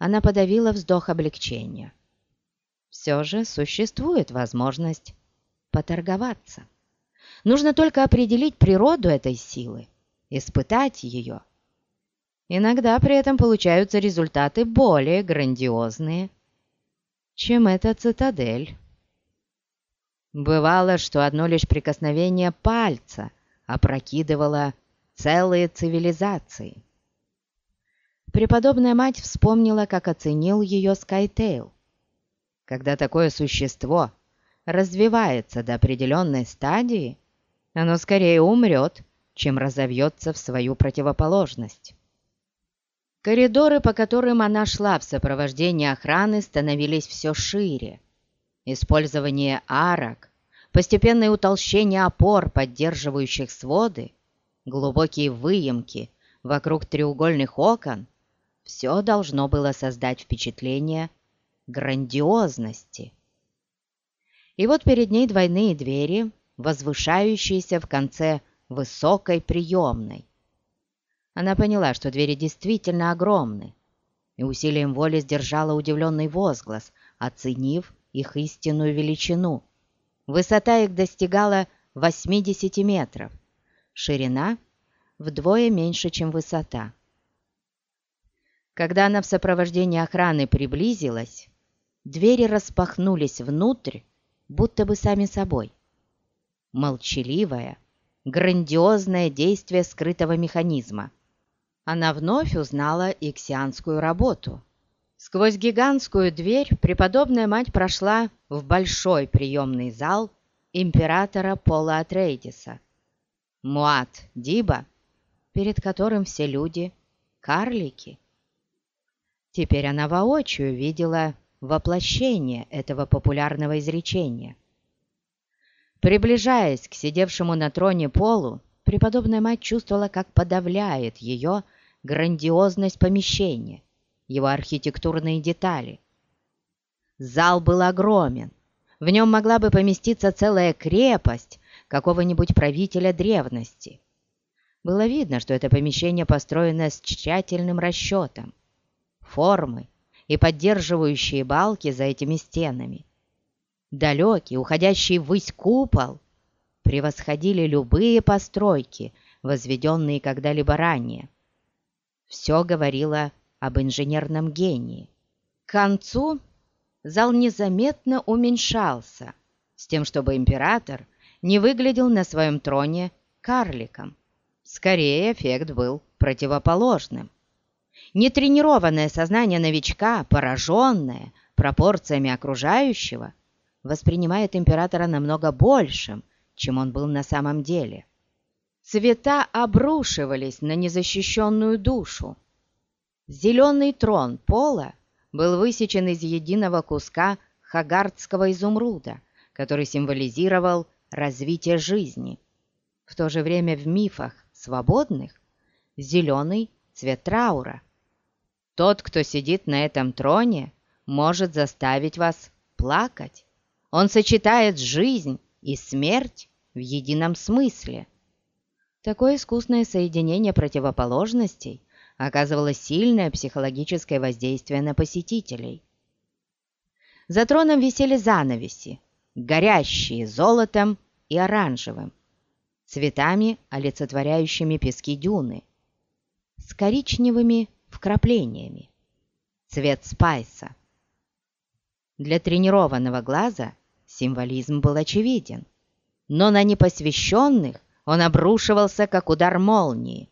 она подавила вздох облегчения. Все же существует возможность поторговаться. Нужно только определить природу этой силы, испытать ее. Иногда при этом получаются результаты более грандиозные, чем эта цитадель. Бывало, что одно лишь прикосновение пальца опрокидывало целые цивилизации. Преподобная мать вспомнила, как оценил ее Скайтейл. Когда такое существо развивается до определенной стадии, оно скорее умрет, чем разовьется в свою противоположность. Коридоры, по которым она шла в сопровождении охраны, становились все шире. Использование арок, постепенное утолщение опор, поддерживающих своды, глубокие выемки вокруг треугольных окон – все должно было создать впечатление грандиозности. И вот перед ней двойные двери, возвышающиеся в конце высокой приемной. Она поняла, что двери действительно огромны, и усилием воли сдержала удивленный возглас, оценив их истинную величину. Высота их достигала 80 метров, ширина вдвое меньше, чем высота. Когда она в сопровождении охраны приблизилась, двери распахнулись внутрь, будто бы сами собой. Молчаливое, грандиозное действие скрытого механизма. Она вновь узнала иксианскую работу. Сквозь гигантскую дверь преподобная мать прошла в большой приемный зал императора Пола Атрейдиса. Муат Диба, перед которым все люди — карлики. Теперь она воочию видела воплощение этого популярного изречения. Приближаясь к сидевшему на троне Полу, преподобная мать чувствовала, как подавляет ее грандиозность помещения, его архитектурные детали. Зал был огромен, в нем могла бы поместиться целая крепость какого-нибудь правителя древности. Было видно, что это помещение построено с тщательным расчетом формы и поддерживающие балки за этими стенами. Далекий, уходящий ввысь купол превосходили любые постройки, возведенные когда-либо ранее. Все говорило об инженерном гении. К концу зал незаметно уменьшался, с тем, чтобы император не выглядел на своем троне карликом. Скорее, эффект был противоположным. Нетренированное сознание новичка, пораженное пропорциями окружающего, воспринимает императора намного большим, чем он был на самом деле. Цвета обрушивались на незащищенную душу. Зеленый трон пола был высечен из единого куска хагардского изумруда, который символизировал развитие жизни. В то же время в мифах свободных зеленый цвет траура – тот, кто сидит на этом троне, может заставить вас плакать. Он сочетает жизнь и смерть в едином смысле. Такое искусное соединение противоположностей оказывало сильное психологическое воздействие на посетителей. За троном висели занавеси, горящие золотом и оранжевым, цветами, олицетворяющими пески дюны, с коричневыми вкраплениями. Цвет спайса. Для тренированного глаза символизм был очевиден, но на непосвященных он обрушивался, как удар молнии.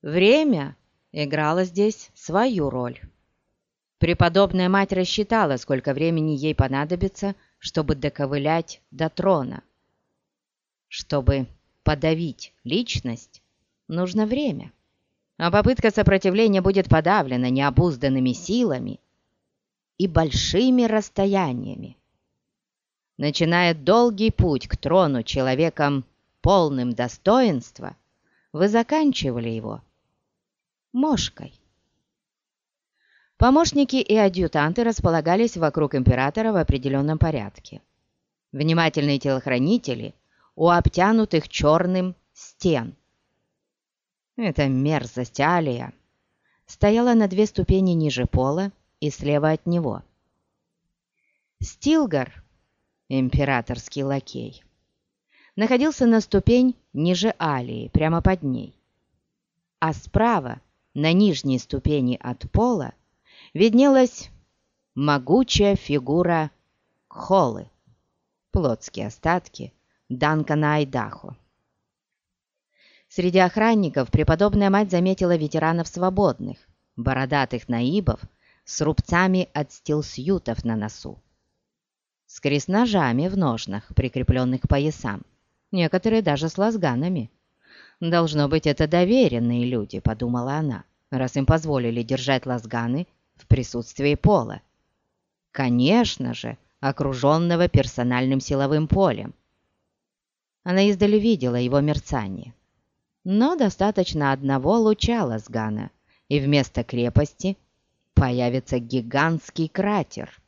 Время играло здесь свою роль. Преподобная мать рассчитала, сколько времени ей понадобится, чтобы доковылять до трона. Чтобы подавить личность, нужно время а попытка сопротивления будет подавлена необузданными силами и большими расстояниями. Начиная долгий путь к трону человеком полным достоинства, вы заканчивали его мошкой. Помощники и адъютанты располагались вокруг императора в определенном порядке. Внимательные телохранители у обтянутых черным стен – это мерзость Алия стояла на две ступени ниже пола и слева от него. Стилгар, императорский лакей, находился на ступень ниже Алии, прямо под ней. А справа, на нижней ступени от пола, виднелась могучая фигура Холы, плотские остатки Данкана Айдахо. Среди охранников преподобная мать заметила ветеранов свободных, бородатых наибов с рубцами от стилсютов на носу, с крест-ножами в ножнах, прикрепленных к поясам, некоторые даже с лазганами. «Должно быть, это доверенные люди», — подумала она, раз им позволили держать лазганы в присутствии пола. Конечно же, окруженного персональным силовым полем. Она издали видела его мерцание. Но достаточно одного луча Лазгана, и вместо крепости появится гигантский кратер.